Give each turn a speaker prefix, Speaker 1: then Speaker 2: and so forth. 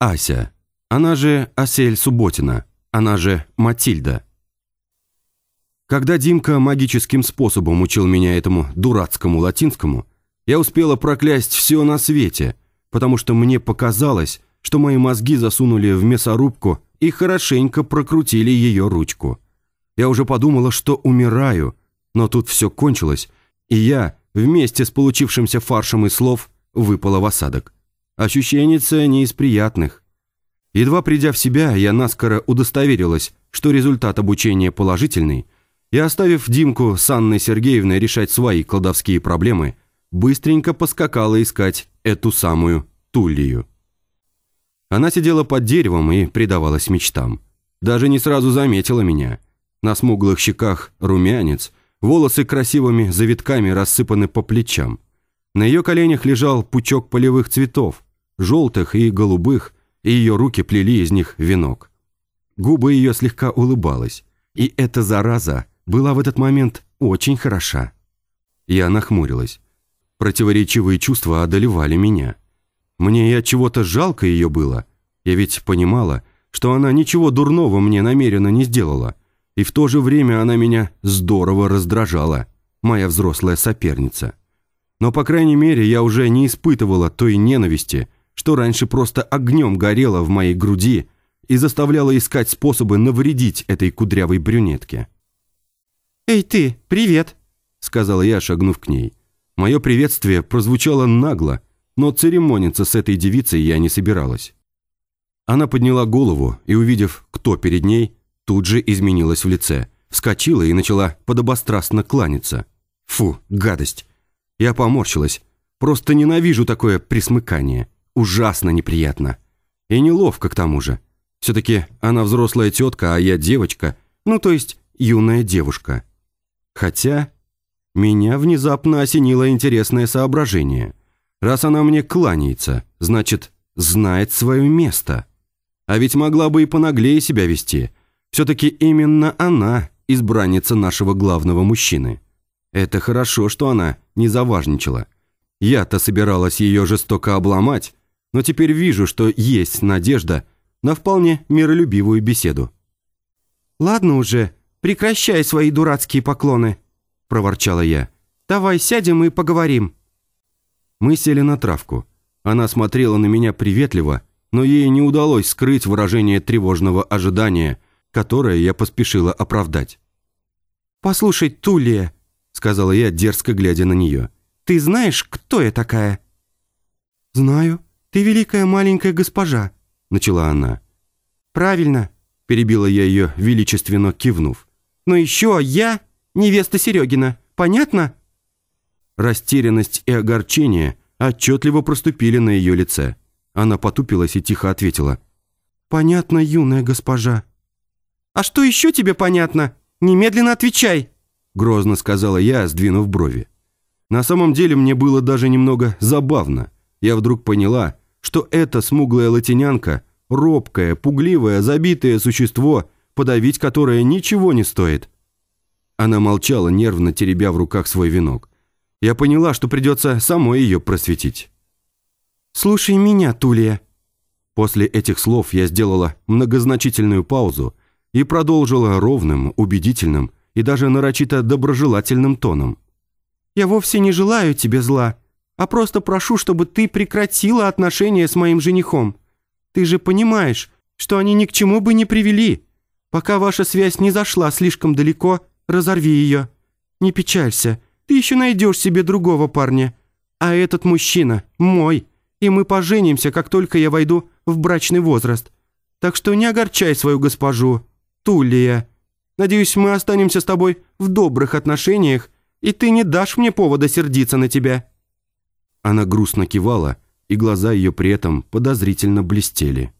Speaker 1: Ася. Она же Асель Субботина. Она же Матильда. Когда Димка магическим способом учил меня этому дурацкому латинскому, я успела проклясть все на свете, потому что мне показалось, что мои мозги засунули в мясорубку и хорошенько прокрутили ее ручку. Я уже подумала, что умираю, но тут все кончилось, и я, вместе с получившимся фаршем из слов, выпала в осадок. Ощущение не из приятных. Едва придя в себя, я наскоро удостоверилась, что результат обучения положительный, и, оставив Димку с Анной Сергеевной решать свои кладовские проблемы, быстренько поскакала искать эту самую Туллию. Она сидела под деревом и предавалась мечтам. Даже не сразу заметила меня. На смуглых щеках румянец, волосы красивыми завитками рассыпаны по плечам. На ее коленях лежал пучок полевых цветов, желтых и голубых, и ее руки плели из них венок. Губы ее слегка улыбалась, и эта зараза была в этот момент очень хороша. Я нахмурилась. Противоречивые чувства одолевали меня. Мне и от чего-то жалко ее было. Я ведь понимала, что она ничего дурного мне намеренно не сделала. И в то же время она меня здорово раздражала, моя взрослая соперница. Но, по крайней мере, я уже не испытывала той ненависти, что раньше просто огнем горело в моей груди и заставляло искать способы навредить этой кудрявой брюнетке.
Speaker 2: «Эй ты, привет!»
Speaker 1: — сказала я, шагнув к ней. Мое приветствие прозвучало нагло, но церемониться с этой девицей я не собиралась. Она подняла голову и, увидев, кто перед ней, тут же изменилась в лице, вскочила и начала подобострастно кланяться. Фу, гадость! Я поморщилась. Просто ненавижу такое присмыкание. Ужасно неприятно. И неловко к тому же. Все-таки она взрослая тетка, а я девочка. Ну, то есть юная девушка. Хотя меня внезапно осенило интересное соображение. Раз она мне кланяется, значит, знает свое место. А ведь могла бы и понаглее себя вести. Все-таки именно она избранница нашего главного мужчины. Это хорошо, что она не заважничала. Я-то собиралась ее жестоко обломать, но теперь вижу, что есть надежда на вполне миролюбивую беседу.
Speaker 2: «Ладно уже, прекращай свои дурацкие поклоны», – проворчала я. «Давай сядем и поговорим».
Speaker 1: Мы сели на травку. Она смотрела на меня приветливо, но ей не удалось скрыть выражение тревожного ожидания, которое я поспешила оправдать.
Speaker 2: «Послушай, Тулия», — сказала я, дерзко глядя на нее, — «ты знаешь, кто я такая?» «Знаю», «Ты великая маленькая госпожа», — начала она. «Правильно», — перебила я ее, величественно кивнув. «Но еще я невеста Серегина, понятно?»
Speaker 1: Растерянность и огорчение отчетливо проступили на ее лице. Она потупилась и тихо ответила.
Speaker 2: «Понятно, юная госпожа». «А что еще тебе понятно? Немедленно отвечай!»
Speaker 1: Грозно сказала я, сдвинув брови. На самом деле мне было даже немного забавно. Я вдруг поняла, что эта смуглая латинянка – робкое, пугливое, забитое существо, подавить которое ничего не стоит. Она молчала, нервно теребя в руках свой венок. Я поняла, что придется самой ее просветить.
Speaker 2: «Слушай меня, Тулия».
Speaker 1: После этих слов я сделала многозначительную паузу и продолжила ровным, убедительным и даже нарочито доброжелательным тоном.
Speaker 2: «Я вовсе не желаю тебе зла а просто прошу, чтобы ты прекратила отношения с моим женихом. Ты же понимаешь, что они ни к чему бы не привели. Пока ваша связь не зашла слишком далеко, разорви ее. Не печалься, ты еще найдешь себе другого парня. А этот мужчина мой, и мы поженимся, как только я войду в брачный возраст. Так что не огорчай свою госпожу, Тулия. Надеюсь, мы останемся с тобой в добрых отношениях, и ты не дашь мне повода сердиться на тебя».
Speaker 1: Она грустно кивала, и глаза ее при этом подозрительно блестели.